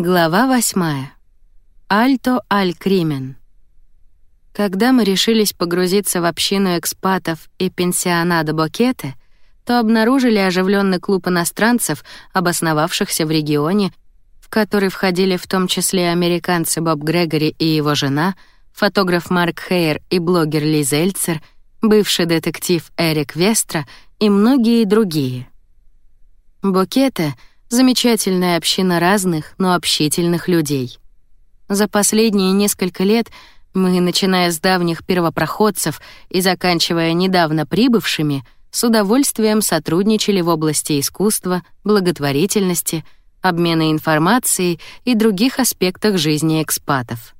Глава восьмая. Альто аль Кримен. Когда мы решились погрузиться в общину экспатов и пенсионада Бокете, то обнаружили оживленный клуб иностранцев, обосновавшихся в регионе, в который входили в том числе американцы Боб Грегори и его жена, фотограф Марк Хейер и блогер Лиз Эльцер, бывший детектив Эрик Вестра и многие другие. Бокете — Замечательная община разных, но общительных людей. За последние несколько лет мы, начиная с давних первопроходцев и заканчивая недавно прибывшими, с удовольствием сотрудничали в области искусства, благотворительности, обмена информацией и других аспектах жизни экспатов.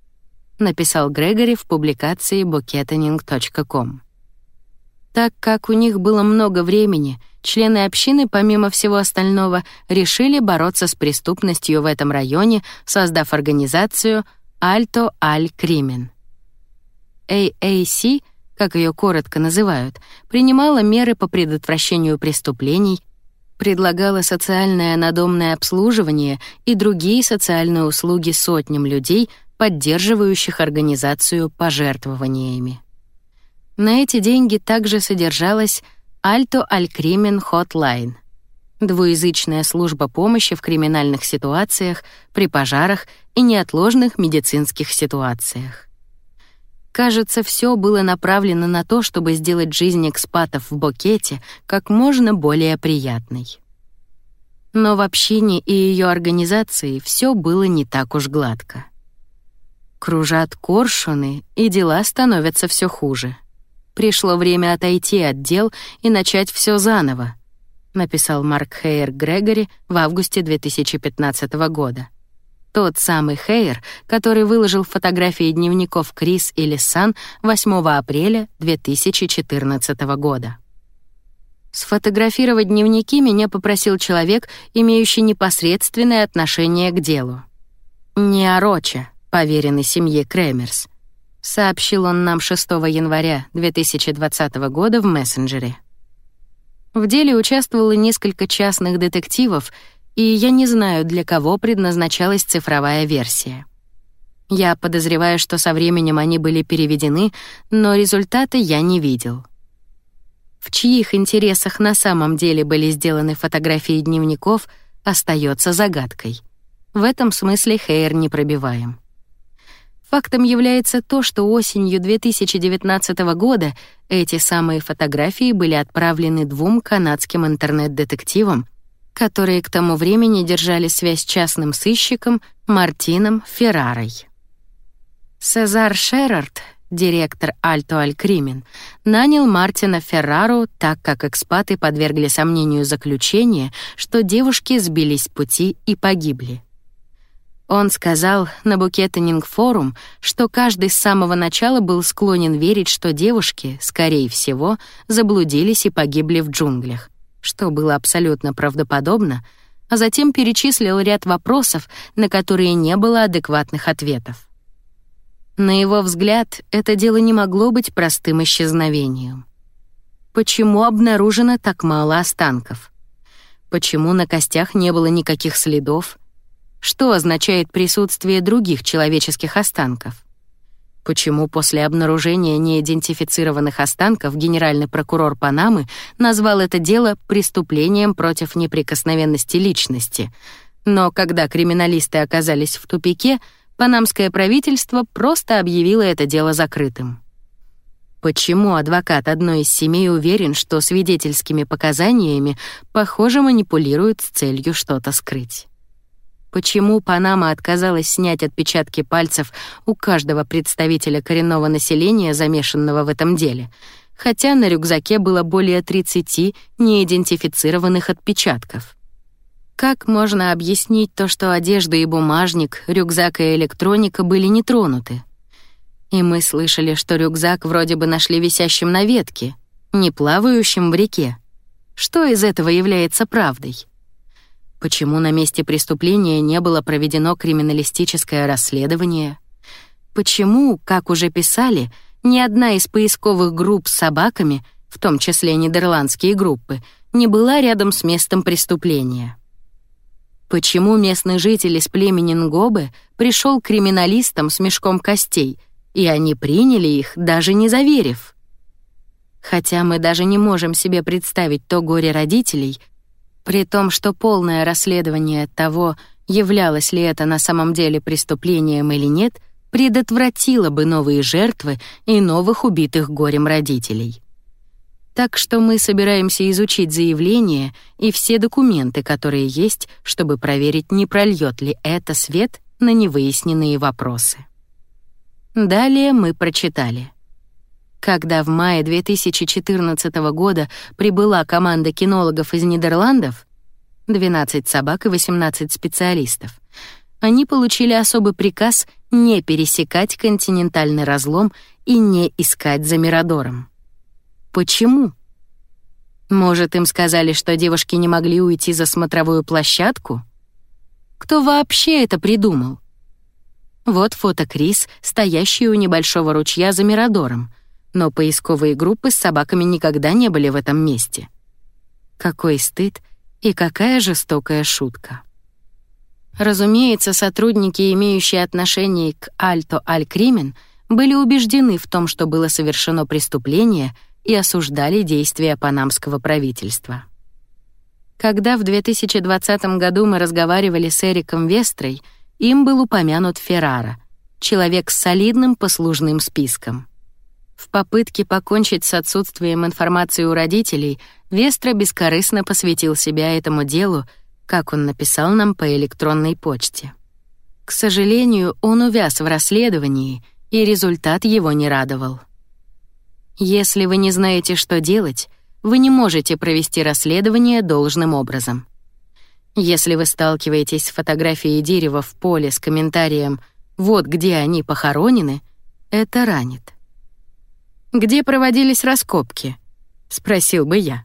Написал Грегори в публикации bucketening.com. Так как у них было много времени, члены общины, помимо всего остального, решили бороться с преступностью в этом районе, создав организацию «Альто Аль Кримен». AAC, как ее коротко называют, принимала меры по предотвращению преступлений, предлагала социальное надомное обслуживание и другие социальные услуги сотням людей, поддерживающих организацию пожертвованиями. На эти деньги также содержалась Аль Кримен Hotline — двуязычная служба помощи в криминальных ситуациях, при пожарах и неотложных медицинских ситуациях. Кажется, все было направлено на то, чтобы сделать жизнь экспатов в Бокете как можно более приятной. Но в общине и ее организации все было не так уж гладко. Кружат коршуны, и дела становятся все хуже — Пришло время отойти от дел и начать все заново, написал Марк Хейер Грегори в августе 2015 года. Тот самый Хейер, который выложил фотографии дневников Крис и Лисан 8 апреля 2014 года. Сфотографировать дневники меня попросил человек, имеющий непосредственное отношение к делу. Не Ороча, поверенный семье Кремерс — сообщил он нам 6 января 2020 года в мессенджере. В деле участвовало несколько частных детективов, и я не знаю, для кого предназначалась цифровая версия. Я подозреваю, что со временем они были переведены, но результаты я не видел. В чьих интересах на самом деле были сделаны фотографии дневников, остается загадкой. В этом смысле Хейр не пробиваем. Фактом является то, что осенью 2019 года эти самые фотографии были отправлены двум канадским интернет-детективам, которые к тому времени держали связь с частным сыщиком Мартином Феррарой. Сезар Шерард, директор Альто Аль Кримен, нанял Мартина Феррару, так как экспаты подвергли сомнению заключение, что девушки сбились с пути и погибли. Он сказал на букетинг-форум, что каждый с самого начала был склонен верить, что девушки, скорее всего, заблудились и погибли в джунглях, что было абсолютно правдоподобно, а затем перечислил ряд вопросов, на которые не было адекватных ответов. На его взгляд, это дело не могло быть простым исчезновением. Почему обнаружено так мало останков? Почему на костях не было никаких следов? Что означает присутствие других человеческих останков? Почему после обнаружения неидентифицированных останков генеральный прокурор Панамы назвал это дело преступлением против неприкосновенности личности? Но когда криминалисты оказались в тупике, панамское правительство просто объявило это дело закрытым. Почему адвокат одной из семей уверен, что свидетельскими показаниями, похоже, манипулируют с целью что-то скрыть? Почему Панама отказалась снять отпечатки пальцев у каждого представителя коренного населения, замешанного в этом деле, хотя на рюкзаке было более 30 неидентифицированных отпечатков? Как можно объяснить то, что одежда и бумажник, рюкзак и электроника были не тронуты? И мы слышали, что рюкзак вроде бы нашли висящим на ветке, не плавающим в реке. Что из этого является правдой? Почему на месте преступления не было проведено криминалистическое расследование? Почему, как уже писали, ни одна из поисковых групп с собаками, в том числе нидерландские группы, не была рядом с местом преступления? Почему местный житель из племени Нгобе пришел к криминалистам с мешком костей, и они приняли их, даже не заверив? Хотя мы даже не можем себе представить то горе родителей, при том, что полное расследование того, являлось ли это на самом деле преступлением или нет, предотвратило бы новые жертвы и новых убитых горем родителей. Так что мы собираемся изучить заявление и все документы, которые есть, чтобы проверить, не прольет ли это свет на невыясненные вопросы. Далее мы прочитали. Когда в мае 2014 года прибыла команда кинологов из Нидерландов, 12 собак и 18 специалистов, они получили особый приказ не пересекать континентальный разлом и не искать за Мирадором. Почему? Может, им сказали, что девушки не могли уйти за смотровую площадку? Кто вообще это придумал? Вот фото Крис, стоящий у небольшого ручья за Мирадором, но поисковые группы с собаками никогда не были в этом месте. Какой стыд и какая жестокая шутка. Разумеется, сотрудники, имеющие отношение к Альто Аль-Кримен, были убеждены в том, что было совершено преступление и осуждали действия панамского правительства. Когда в 2020 году мы разговаривали с Эриком Вестрой, им был упомянут Феррара, человек с солидным послужным списком. В попытке покончить с отсутствием информации у родителей, Вестра бескорыстно посвятил себя этому делу, как он написал нам по электронной почте. К сожалению, он увяз в расследовании, и результат его не радовал. Если вы не знаете, что делать, вы не можете провести расследование должным образом. Если вы сталкиваетесь с фотографией дерева в поле с комментарием «вот где они похоронены», это ранит. «Где проводились раскопки?» — спросил бы я.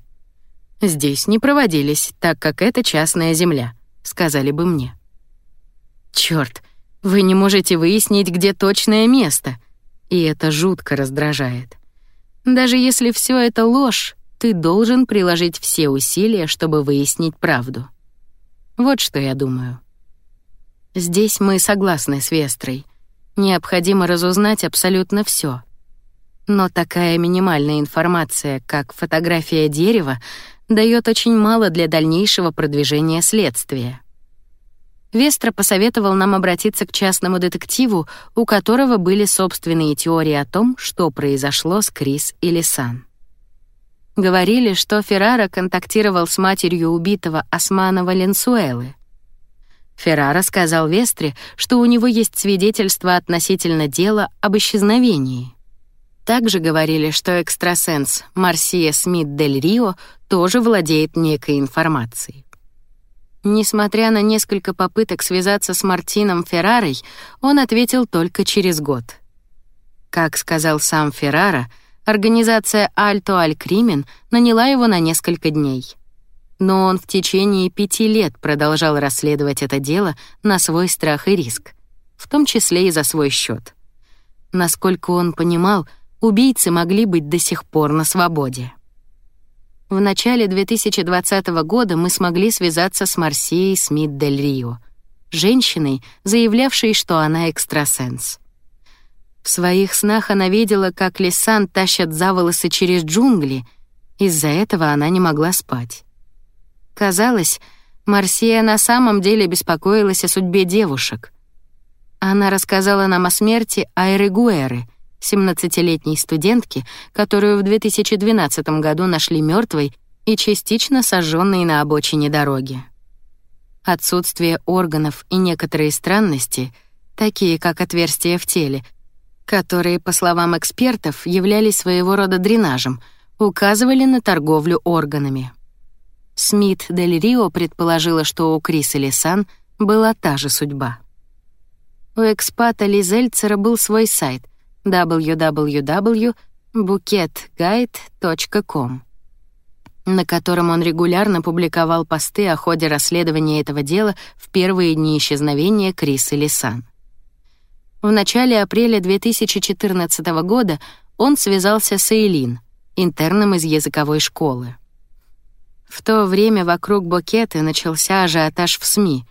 «Здесь не проводились, так как это частная земля», — сказали бы мне. Чёрт, вы не можете выяснить, где точное место, и это жутко раздражает. Даже если все это ложь, ты должен приложить все усилия, чтобы выяснить правду. Вот что я думаю. Здесь мы согласны с Вестрой. Необходимо разузнать абсолютно все. Но такая минимальная информация, как фотография дерева, дает очень мало для дальнейшего продвижения следствия. Вестра посоветовал нам обратиться к частному детективу, у которого были собственные теории о том, что произошло с Крис и Лисан. Говорили, что Феррара контактировал с матерью убитого Османа Валенсуэлы. Феррара сказал Вестре, что у него есть свидетельство относительно дела об исчезновении. Также говорили, что экстрасенс Марсия Смит Дель Рио тоже владеет некой информацией. Несмотря на несколько попыток связаться с Мартином Феррарой, он ответил только через год. Как сказал сам Феррара, организация Альто Аль Кримен наняла его на несколько дней. Но он в течение пяти лет продолжал расследовать это дело на свой страх и риск, в том числе и за свой счет. Насколько он понимал, убийцы могли быть до сих пор на свободе. В начале 2020 года мы смогли связаться с Марсией Смит Дель Рио, женщиной, заявлявшей, что она экстрасенс. В своих снах она видела, как Лисан тащат за волосы через джунгли, из-за этого она не могла спать. Казалось, Марсия на самом деле беспокоилась о судьбе девушек. Она рассказала нам о смерти Айры Гуэры, 17-летней студентки, которую в 2012 году нашли мертвой и частично сожженной на обочине дороги. Отсутствие органов и некоторые странности, такие как отверстия в теле, которые, по словам экспертов, являлись своего рода дренажем, указывали на торговлю органами. Смит Дель Рио предположила, что у Криса Лисан была та же судьба. У экспата Лизельцера был свой сайт, www.buketguide.com, на котором он регулярно публиковал посты о ходе расследования этого дела в первые дни исчезновения Криса Лисан. В начале апреля 2014 года он связался с Эйлин, интерном из языковой школы. В то время вокруг Букеты начался ажиотаж в СМИ,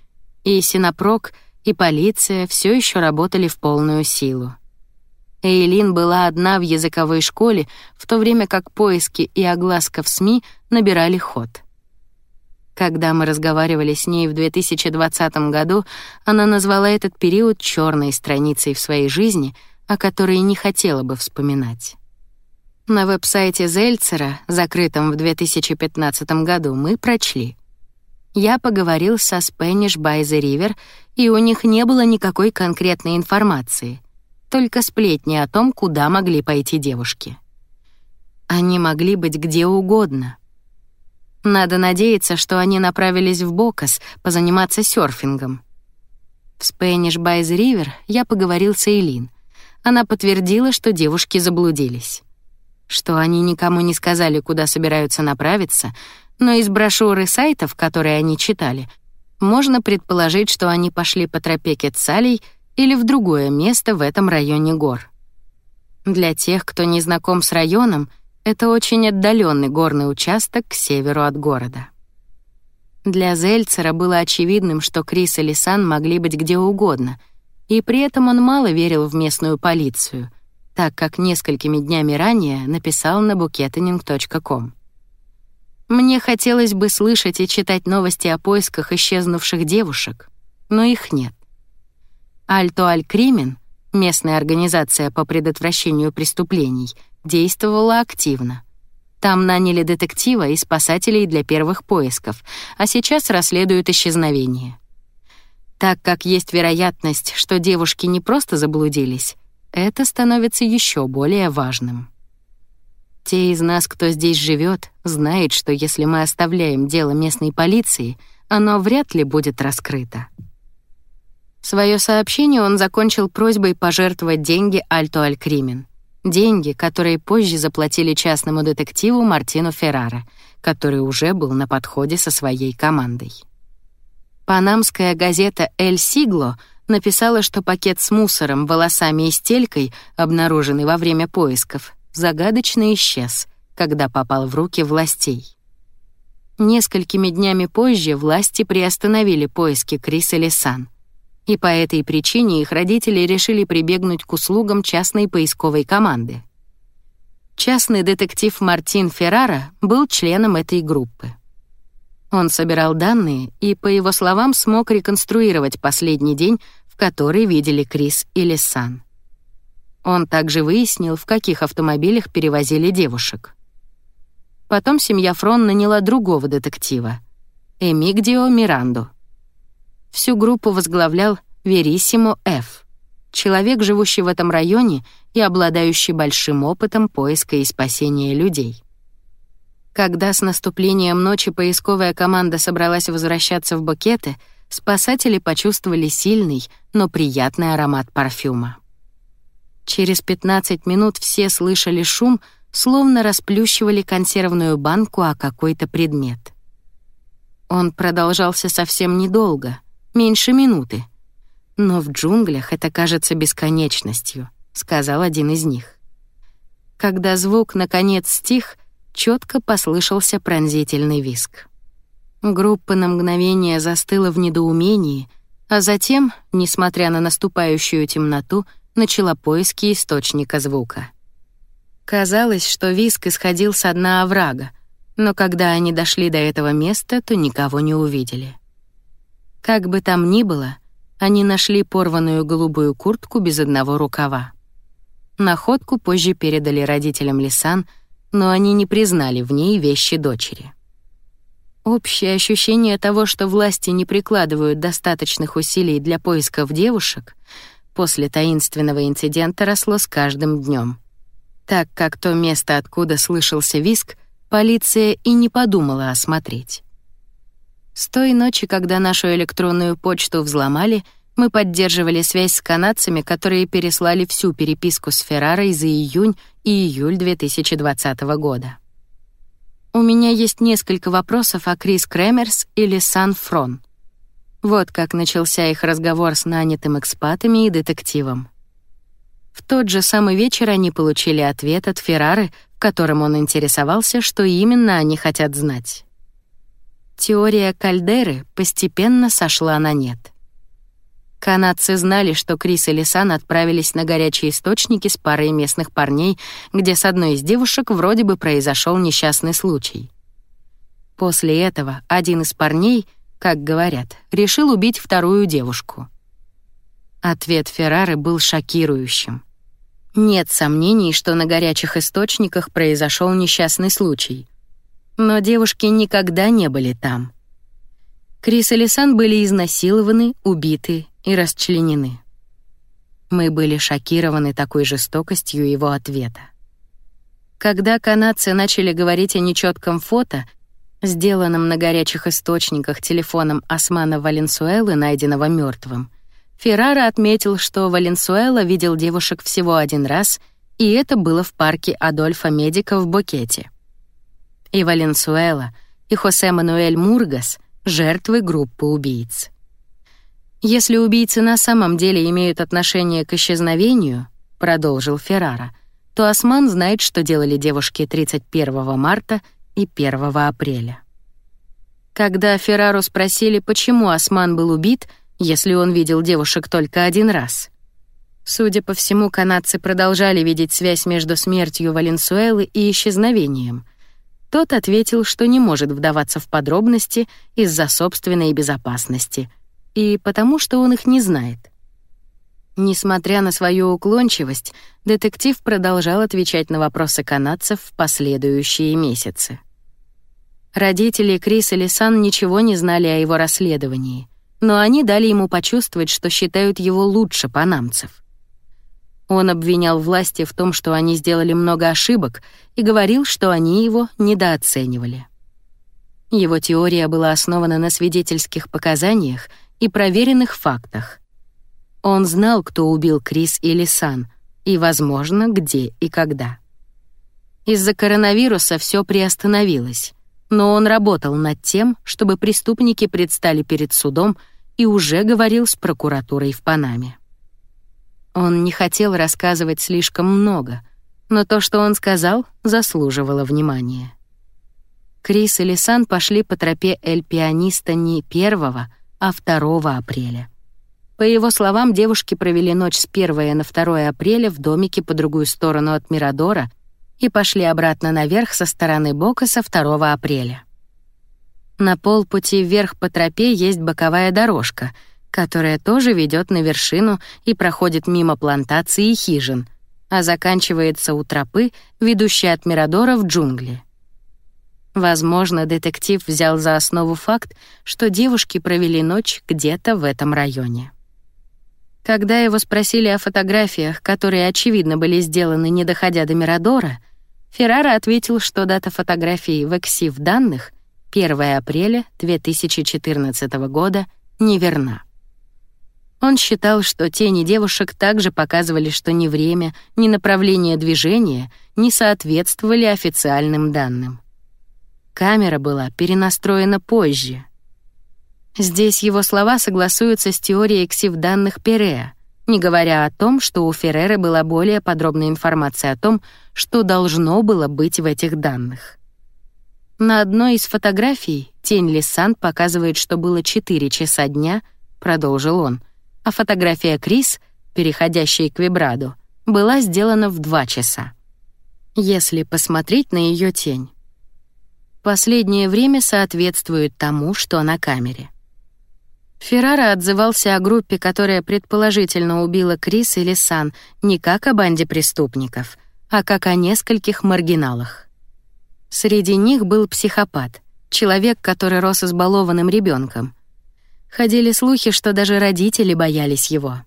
И Синопрок, и полиция все еще работали в полную силу. Эйлин была одна в языковой школе, в то время как поиски и огласка в СМИ набирали ход. Когда мы разговаривали с ней в 2020 году, она назвала этот период черной страницей в своей жизни, о которой не хотела бы вспоминать. На веб-сайте Зельцера, закрытом в 2015 году, мы прочли. Я поговорил со Spanish by the River, и у них не было никакой конкретной информации — только сплетни о том, куда могли пойти девушки. Они могли быть где угодно. Надо надеяться, что они направились в Бокас позаниматься серфингом. В Spanish the River я поговорил с Эйлин. Она подтвердила, что девушки заблудились. Что они никому не сказали, куда собираются направиться, но из брошюры сайтов, которые они читали, можно предположить, что они пошли по тропе Кетсалей или в другое место в этом районе гор. Для тех, кто не знаком с районом, это очень отдаленный горный участок к северу от города. Для Зельцера было очевидным, что Крис и Лисан могли быть где угодно, и при этом он мало верил в местную полицию, так как несколькими днями ранее написал на buketening.com. Мне хотелось бы слышать и читать новости о поисках исчезнувших девушек, но их нет. Альто Аль-Кримен, местная организация по предотвращению преступлений, действовала активно. Там наняли детектива и спасателей для первых поисков, а сейчас расследуют исчезновение. Так как есть вероятность, что девушки не просто заблудились, это становится еще более важным. Те из нас, кто здесь живет, знают, что если мы оставляем дело местной полиции, оно вряд ли будет раскрыто. Свое сообщение он закончил просьбой пожертвовать деньги Альто Алькримен. Деньги, которые позже заплатили частному детективу Мартину Феррара, который уже был на подходе со своей командой. Панамская газета «Эль Сигло» написала, что пакет с мусором, волосами и стелькой, обнаруженный во время поисков, загадочно исчез, когда попал в руки властей. Несколькими днями позже власти приостановили поиски Криса Лисан и по этой причине их родители решили прибегнуть к услугам частной поисковой команды. Частный детектив Мартин Феррара был членом этой группы. Он собирал данные и, по его словам, смог реконструировать последний день, в который видели Крис и Лисан. Он также выяснил, в каких автомобилях перевозили девушек. Потом семья Фрон наняла другого детектива — Эмигдио Миранду — Всю группу возглавлял Верисимо Ф. Человек, живущий в этом районе и обладающий большим опытом поиска и спасения людей. Когда с наступлением ночи поисковая команда собралась возвращаться в букеты, спасатели почувствовали сильный, но приятный аромат парфюма. Через 15 минут все слышали шум, словно расплющивали консервную банку о какой-то предмет. Он продолжался совсем недолго — меньше минуты. Но в джунглях это кажется бесконечностью, сказал один из них. Когда звук наконец стих, четко послышался пронзительный визг. Группа на мгновение застыла в недоумении, а затем, несмотря на наступающую темноту, начала поиски источника звука. Казалось, что визг исходил с дна оврага, но когда они дошли до этого места, то никого не увидели. Как бы там ни было, они нашли порванную голубую куртку без одного рукава. Находку позже передали родителям Лисан, но они не признали в ней вещи дочери. Общее ощущение того, что власти не прикладывают достаточных усилий для поисков девушек, после таинственного инцидента росло с каждым днем. Так как то место, откуда слышался виск, полиция и не подумала осмотреть. С той ночи, когда нашу электронную почту взломали, мы поддерживали связь с канадцами, которые переслали всю переписку с Феррарой за июнь и июль 2020 года. У меня есть несколько вопросов о Крис Кремерс или Сан Фрон. Вот как начался их разговор с нанятым экспатами и детективом. В тот же самый вечер они получили ответ от Феррары, в котором он интересовался, что именно они хотят знать теория кальдеры постепенно сошла на нет. Канадцы знали, что Крис и Лисан отправились на горячие источники с парой местных парней, где с одной из девушек вроде бы произошел несчастный случай. После этого один из парней, как говорят, решил убить вторую девушку. Ответ Феррары был шокирующим. Нет сомнений, что на горячих источниках произошел несчастный случай. Но девушки никогда не были там. Крис и Лисан были изнасилованы, убиты и расчленены. Мы были шокированы такой жестокостью его ответа. Когда канадцы начали говорить о нечетком фото, сделанном на горячих источниках телефоном Османа Валенсуэлы, найденного мертвым, Феррара отметил, что Валенсуэла видел девушек всего один раз, и это было в парке Адольфа Медика в Букете. И Валенсуэла, и Хосе Мануэль Мургас — жертвы группы убийц. Если убийцы на самом деле имеют отношение к исчезновению, продолжил Феррара, то Осман знает, что делали девушки 31 марта и 1 апреля. Когда Феррару спросили, почему Осман был убит, если он видел девушек только один раз. Судя по всему, канадцы продолжали видеть связь между смертью Валенсуэлы и исчезновением. Тот ответил, что не может вдаваться в подробности из-за собственной безопасности — и потому, что он их не знает. Несмотря на свою уклончивость, детектив продолжал отвечать на вопросы канадцев в последующие месяцы. Родители Крис и Лисан ничего не знали о его расследовании, но они дали ему почувствовать, что считают его лучше панамцев. Он обвинял власти в том, что они сделали много ошибок, и говорил, что они его недооценивали. Его теория была основана на свидетельских показаниях — и проверенных фактах. Он знал, кто убил Крис и Лисан, и, возможно, где и когда. Из-за коронавируса все приостановилось, но он работал над тем, чтобы преступники предстали перед судом и уже говорил с прокуратурой в Панаме. Он не хотел рассказывать слишком много, но то, что он сказал, заслуживало внимания. Крис и Лисан пошли по тропе Эль-Пианиста не первого, а 2 апреля. По его словам, девушки провели ночь с 1 на 2 апреля в домике по другую сторону от Мирадора и пошли обратно наверх со стороны Бокаса 2 апреля. На полпути вверх по тропе есть боковая дорожка, которая тоже ведет на вершину и проходит мимо плантаций и хижин, а заканчивается у тропы, ведущей от Мирадора в джунгли. Возможно, детектив взял за основу факт, что девушки провели ночь где-то в этом районе. Когда его спросили о фотографиях, которые, очевидно, были сделаны, не доходя до Мирадора, Феррара ответил, что дата фотографии в эксив данных 1 апреля 2014 года неверна. Он считал, что тени девушек также показывали, что ни время, ни направление движения не соответствовали официальным данным. Камера была перенастроена позже. Здесь его слова согласуются с теорией ксив-данных Перея, не говоря о том, что у Ферреры была более подробная информация о том, что должно было быть в этих данных. На одной из фотографий тень Лисан показывает, что было 4 часа дня, продолжил он, а фотография Крис, переходящая к Вибраду, была сделана в 2 часа. Если посмотреть на ее тень, последнее время соответствует тому, что на камере. Феррара отзывался о группе, которая предположительно убила Крис или Сан, не как о банде преступников, а как о нескольких маргиналах. Среди них был психопат, человек, который рос избалованным ребенком. Ходили слухи, что даже родители боялись его.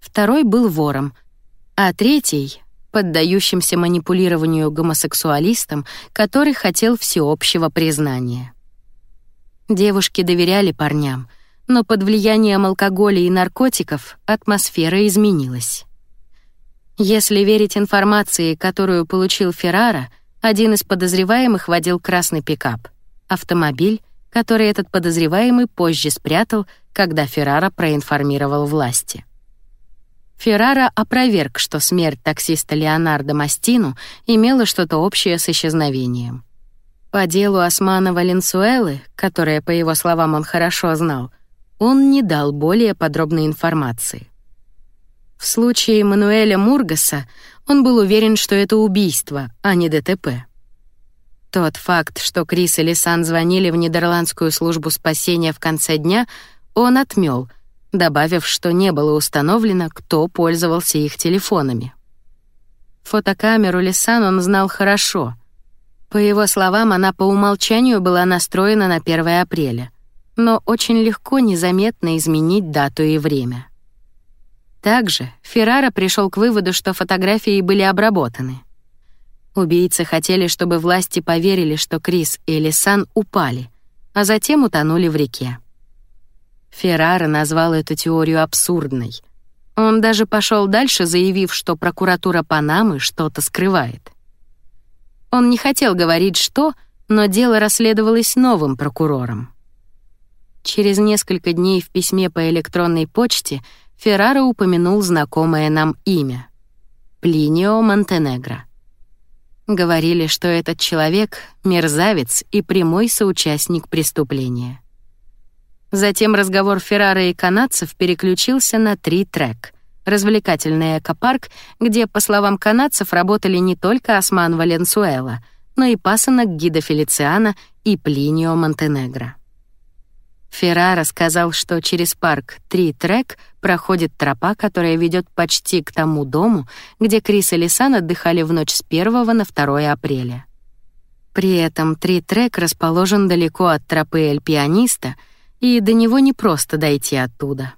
Второй был вором, а третий поддающимся манипулированию гомосексуалистом, который хотел всеобщего признания. Девушки доверяли парням, но под влиянием алкоголя и наркотиков атмосфера изменилась. Если верить информации, которую получил Феррара, один из подозреваемых водил красный пикап, автомобиль, который этот подозреваемый позже спрятал, когда Феррара проинформировал власти. Феррара опроверг, что смерть таксиста Леонардо Мастину имела что-то общее с исчезновением. По делу Османа Валенсуэлы, которое, по его словам, он хорошо знал, он не дал более подробной информации. В случае Мануэля Мургаса он был уверен, что это убийство, а не ДТП. Тот факт, что Крис и Лисан звонили в Нидерландскую службу спасения в конце дня, он отмёл, добавив, что не было установлено, кто пользовался их телефонами. Фотокамеру Лисан он знал хорошо. По его словам, она по умолчанию была настроена на 1 апреля, но очень легко незаметно изменить дату и время. Также Феррара пришел к выводу, что фотографии были обработаны. Убийцы хотели, чтобы власти поверили, что Крис и Лисан упали, а затем утонули в реке. Феррара назвал эту теорию абсурдной. Он даже пошел дальше, заявив, что прокуратура Панамы что-то скрывает. Он не хотел говорить что, но дело расследовалось новым прокурором. Через несколько дней в письме по электронной почте Феррара упомянул знакомое нам имя — Плинио Монтенегро. Говорили, что этот человек — мерзавец и прямой соучастник преступления. Затем разговор Феррара и канадцев переключился на три трек — развлекательный экопарк, где, по словам канадцев, работали не только Осман Валенсуэла, но и пасынок Гида Фелициана и Плинио Монтенегро. Феррара сказал, что через парк Три Трек проходит тропа, которая ведет почти к тому дому, где Крис и Лисан отдыхали в ночь с 1 на 2 апреля. При этом Три Трек расположен далеко от тропы Эль-Пианиста, и до него не просто дойти оттуда.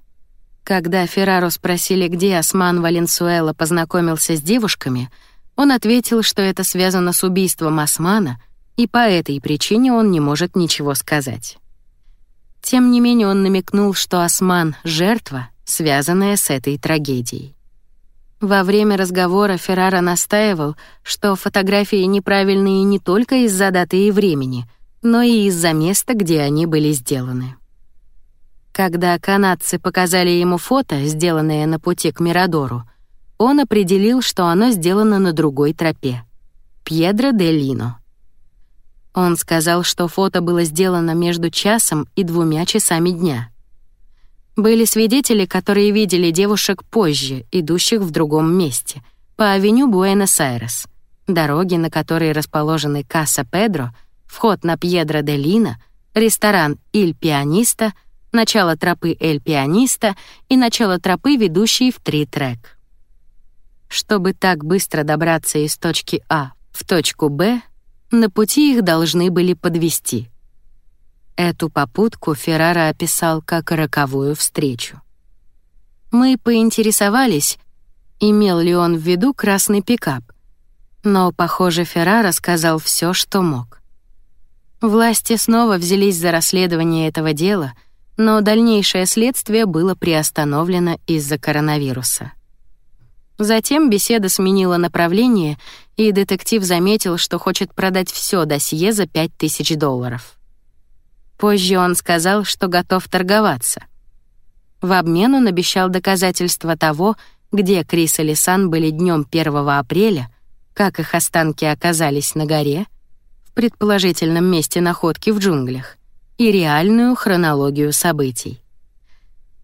Когда Ферраро спросили, где Осман Валенсуэла познакомился с девушками, он ответил, что это связано с убийством Османа, и по этой причине он не может ничего сказать. Тем не менее он намекнул, что Осман — жертва, связанная с этой трагедией. Во время разговора Феррара настаивал, что фотографии неправильные не только из-за даты и времени, но и из-за места, где они были сделаны. Когда канадцы показали ему фото, сделанное на пути к Мирадору, он определил, что оно сделано на другой тропе — Пьедро де Лино. Он сказал, что фото было сделано между часом и двумя часами дня. Были свидетели, которые видели девушек позже, идущих в другом месте, по авеню Буэнос-Айрес, дороги, на которой расположены Касса Педро, вход на Пьедро де Лина, ресторан «Иль Пианиста», начало тропы «Эль Пианиста» и начало тропы, ведущей в три трек. Чтобы так быстро добраться из точки А в точку Б, на пути их должны были подвести. Эту попутку Феррара описал как роковую встречу. Мы поинтересовались, имел ли он в виду красный пикап, но, похоже, Феррара сказал все, что мог. Власти снова взялись за расследование этого дела, но дальнейшее следствие было приостановлено из-за коронавируса. Затем беседа сменила направление, и детектив заметил, что хочет продать все досье за 5000 долларов. Позже он сказал, что готов торговаться. В обмен он обещал доказательства того, где Крис и Лисан были днем 1 апреля, как их останки оказались на горе, в предположительном месте находки в джунглях, и реальную хронологию событий.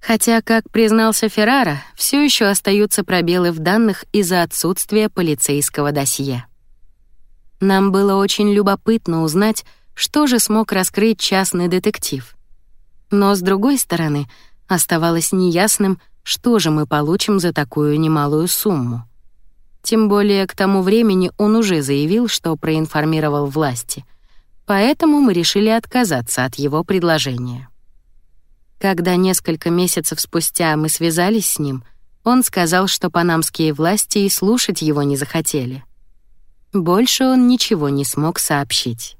Хотя, как признался Феррара, все еще остаются пробелы в данных из-за отсутствия полицейского досье. Нам было очень любопытно узнать, что же смог раскрыть частный детектив. Но, с другой стороны, оставалось неясным, что же мы получим за такую немалую сумму. Тем более к тому времени он уже заявил, что проинформировал власти, поэтому мы решили отказаться от его предложения. Когда несколько месяцев спустя мы связались с ним, он сказал, что панамские власти и слушать его не захотели. Больше он ничего не смог сообщить.